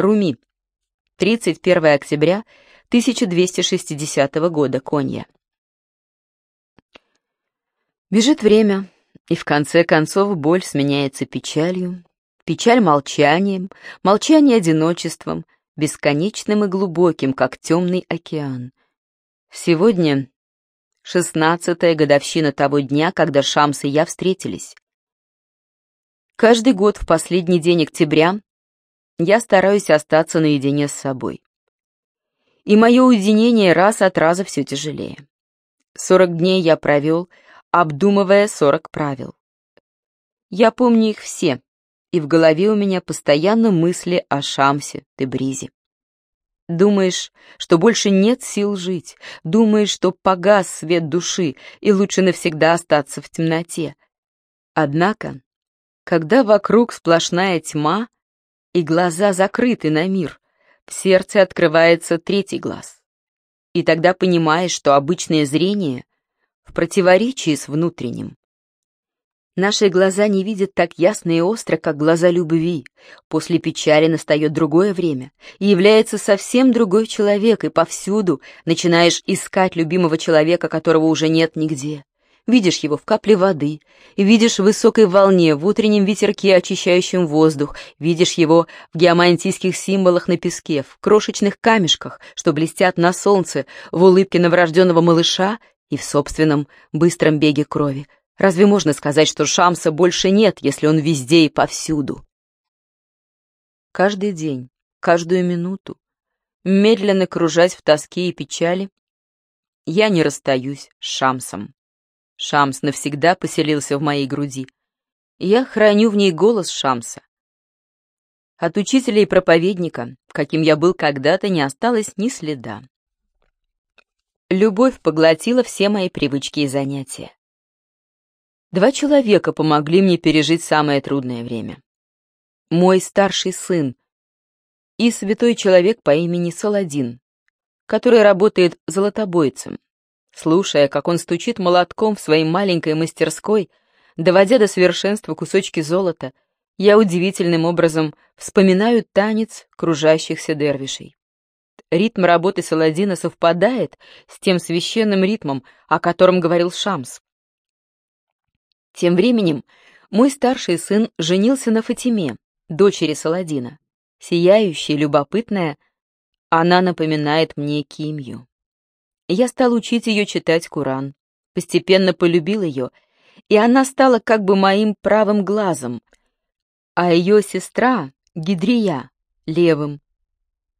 Руми. 31 октября 1260 года, Конья. Бежит время, и в конце концов боль сменяется печалью, печаль молчанием, молчание одиночеством, бесконечным и глубоким, как темный океан. Сегодня шестнадцатая годовщина того дня, когда Шамс и я встретились. Каждый год в последний день октября я стараюсь остаться наедине с собой. И мое уединение раз от раза все тяжелее. Сорок дней я провел, обдумывая сорок правил. Я помню их все, и в голове у меня постоянно мысли о Шамсе, Тебризе. Думаешь, что больше нет сил жить, думаешь, что погас свет души, и лучше навсегда остаться в темноте. Однако, когда вокруг сплошная тьма, и глаза закрыты на мир, в сердце открывается третий глаз. И тогда понимаешь, что обычное зрение в противоречии с внутренним. Наши глаза не видят так ясно и остро, как глаза любви. После печали настает другое время, и является совсем другой человек, и повсюду начинаешь искать любимого человека, которого уже нет нигде. Видишь его в капле воды, видишь в высокой волне, в утреннем ветерке, очищающем воздух, видишь его в геомантийских символах на песке, в крошечных камешках, что блестят на солнце, в улыбке новорожденного малыша и в собственном быстром беге крови. Разве можно сказать, что Шамса больше нет, если он везде и повсюду? Каждый день, каждую минуту, медленно кружась в тоске и печали, я не расстаюсь с Шамсом. Шамс навсегда поселился в моей груди. Я храню в ней голос Шамса. От учителя и проповедника, каким я был когда-то, не осталось ни следа. Любовь поглотила все мои привычки и занятия. Два человека помогли мне пережить самое трудное время. Мой старший сын и святой человек по имени Саладин, который работает золотобойцем. Слушая, как он стучит молотком в своей маленькой мастерской, доводя до совершенства кусочки золота, я удивительным образом вспоминаю танец кружащихся дервишей. Ритм работы Саладина совпадает с тем священным ритмом, о котором говорил Шамс. Тем временем мой старший сын женился на Фатиме, дочери Саладина. Сияющая, любопытная, она напоминает мне Кимью. Я стал учить ее читать Куран, постепенно полюбил ее, и она стала как бы моим правым глазом, а ее сестра, Гидрия, левым.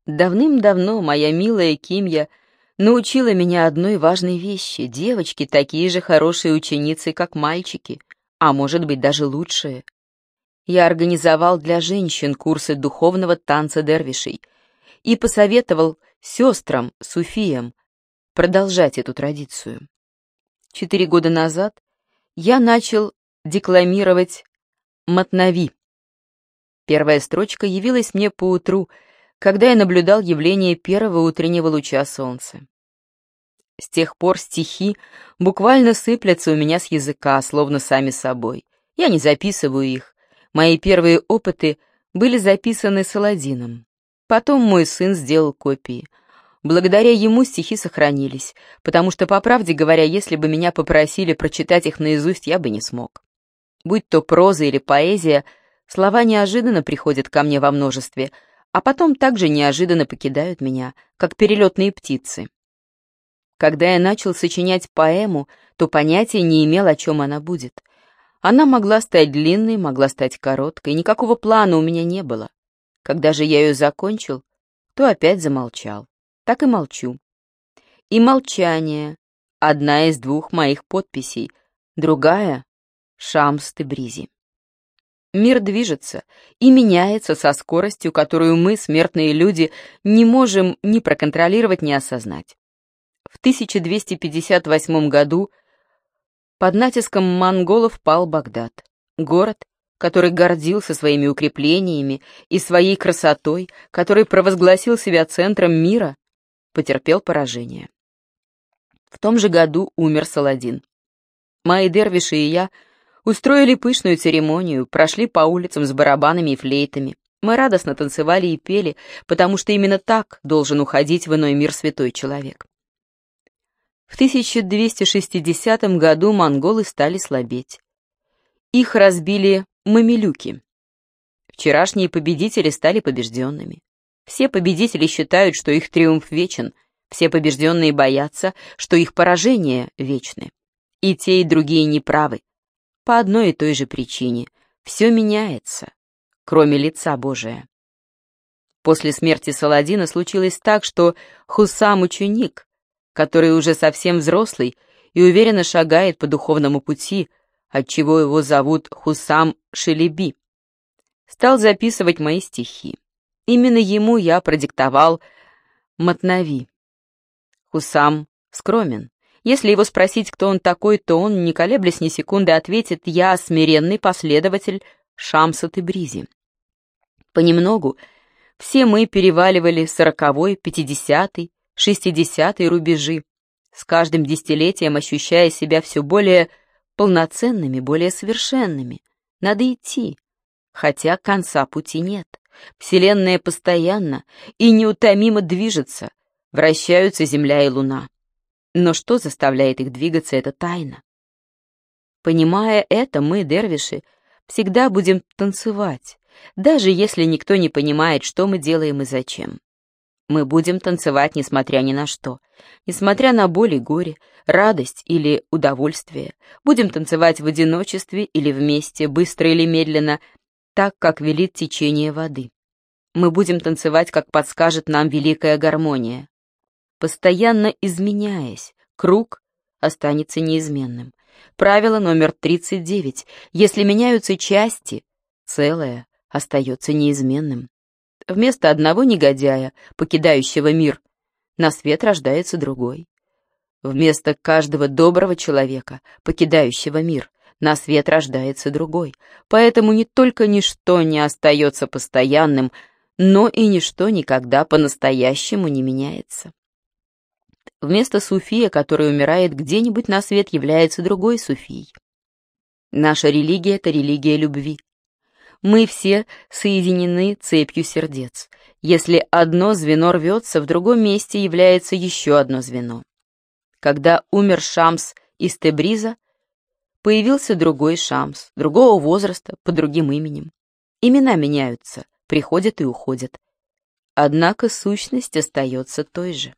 Давным-давно моя милая Кимья научила меня одной важной вещи. Девочки такие же хорошие ученицы, как мальчики, а может быть даже лучшие. Я организовал для женщин курсы духовного танца дервишей и посоветовал сестрам, суфиям, продолжать эту традицию. Четыре года назад я начал декламировать «Матнави». Первая строчка явилась мне поутру, утру когда я наблюдал явление первого утреннего луча солнца. С тех пор стихи буквально сыплятся у меня с языка, словно сами собой. Я не записываю их. Мои первые опыты были записаны Саладином. Потом мой сын сделал копии. Благодаря ему стихи сохранились, потому что, по правде говоря, если бы меня попросили прочитать их наизусть, я бы не смог. Будь то проза или поэзия, слова неожиданно приходят ко мне во множестве — а потом также неожиданно покидают меня, как перелетные птицы. Когда я начал сочинять поэму, то понятия не имел, о чем она будет. Она могла стать длинной, могла стать короткой, никакого плана у меня не было. Когда же я ее закончил, то опять замолчал. Так и молчу. И молчание — одна из двух моих подписей, другая — Шамс Тебризи. Мир движется и меняется со скоростью, которую мы, смертные люди, не можем ни проконтролировать, ни осознать. В 1258 году под натиском монголов пал Багдад, город, который гордился своими укреплениями и своей красотой, который провозгласил себя центром мира, потерпел поражение. В том же году умер Саладин. Мои дервиши и я — Устроили пышную церемонию, прошли по улицам с барабанами и флейтами. Мы радостно танцевали и пели, потому что именно так должен уходить в иной мир святой человек. В 1260 году монголы стали слабеть. Их разбили мамилюки. Вчерашние победители стали побежденными. Все победители считают, что их триумф вечен, все побежденные боятся, что их поражения вечны. И те, и другие неправы. По одной и той же причине. Все меняется, кроме лица Божия. После смерти Саладина случилось так, что Хусам ученик, который уже совсем взрослый и уверенно шагает по духовному пути, отчего его зовут Хусам Шелеби, стал записывать мои стихи. Именно ему я продиктовал Матнави. Хусам скромен. Если его спросить, кто он такой, то он, не колеблясь ни секунды, ответит «Я смиренный последователь Шамса Тебризи». Понемногу все мы переваливали сороковой, пятидесятый, шестидесятый рубежи, с каждым десятилетием ощущая себя все более полноценными, более совершенными. Надо идти, хотя конца пути нет. Вселенная постоянно и неутомимо движется, вращаются Земля и Луна. Но что заставляет их двигаться, это тайна. Понимая это, мы, дервиши, всегда будем танцевать, даже если никто не понимает, что мы делаем и зачем. Мы будем танцевать, несмотря ни на что. Несмотря на боль и горе, радость или удовольствие. Будем танцевать в одиночестве или вместе, быстро или медленно, так, как велит течение воды. Мы будем танцевать, как подскажет нам великая гармония. Постоянно изменяясь, круг останется неизменным. Правило номер 39. Если меняются части, целое остается неизменным. Вместо одного негодяя, покидающего мир, на свет рождается другой. Вместо каждого доброго человека, покидающего мир, на свет рождается другой. Поэтому не только ничто не остается постоянным, но и ничто никогда по-настоящему не меняется. Вместо суфия, который умирает где-нибудь на свет, является другой суфий. Наша религия — это религия любви. Мы все соединены цепью сердец. Если одно звено рвется, в другом месте является еще одно звено. Когда умер Шамс из Тебриза, появился другой Шамс, другого возраста, под другим именем. Имена меняются, приходят и уходят. Однако сущность остается той же.